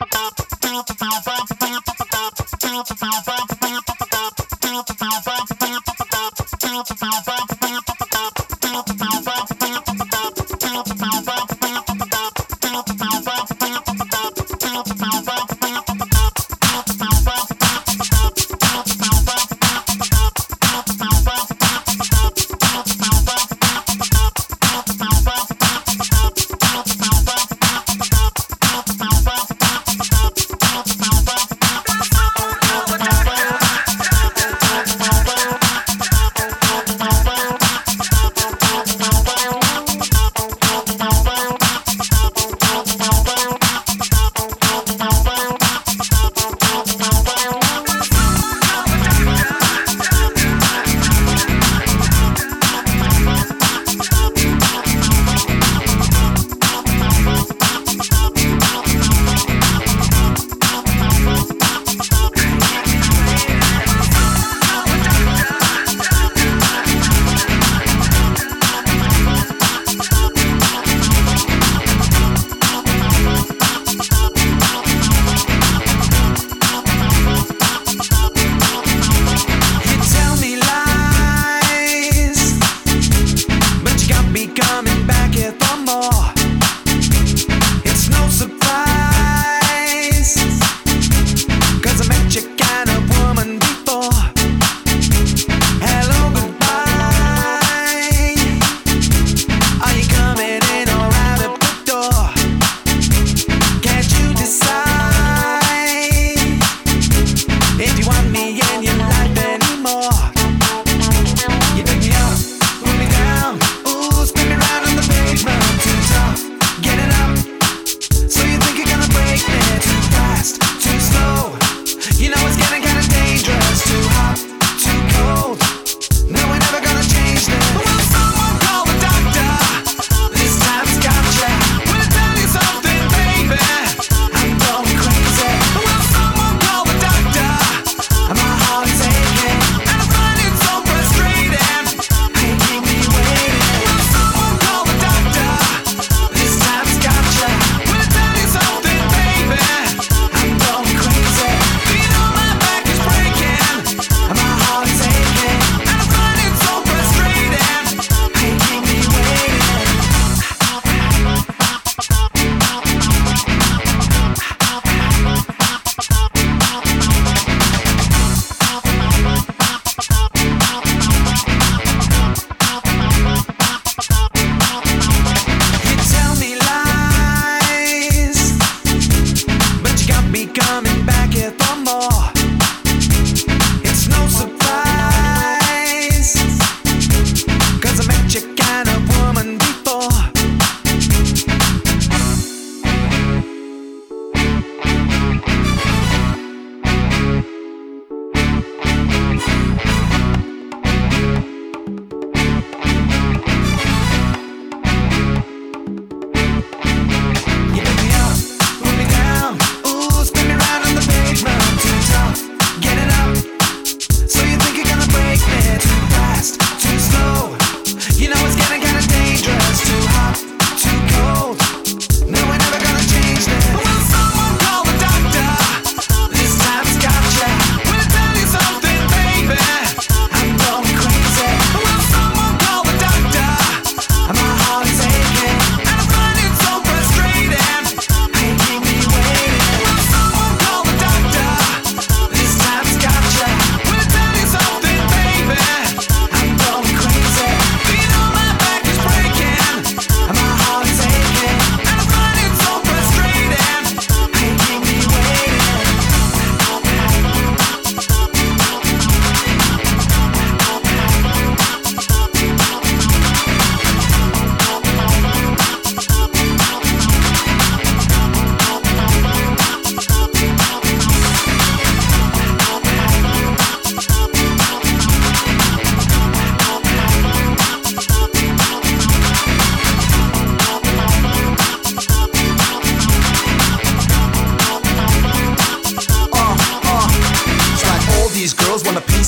You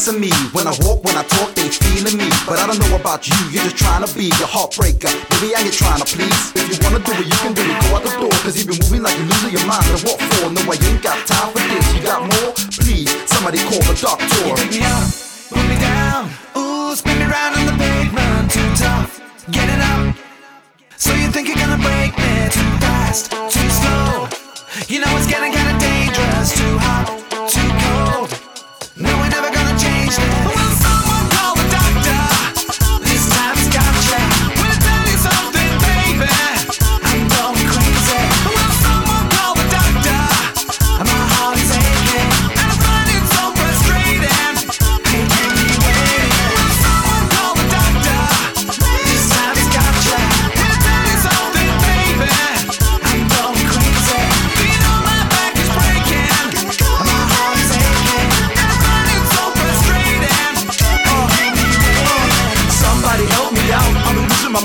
of me. When I walk, when I talk, they feeling me. But I don't know about you, you're just trying to be your heartbreaker. Baby, I ain't trying to please. If you wanna do it, you can do it. Go out the door, cause you've been moving like you're losing your mind. And what for? No, I ain't got time for this. You got more? Please, somebody call the doctor. Pick me up, put me down. Ooh, spin me round on the pavement. Too tough, getting up. So you think you're gonna break me too fast, too slow? You know it's getting kinda dangerous,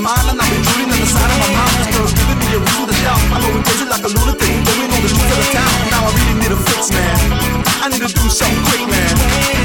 my mind I've been drooling on the side of my. This girl's giving me a reason to shout. I'm going crazy like a lunatic, going on the streets of the town. Now I really need a fix, man. I need to do something quick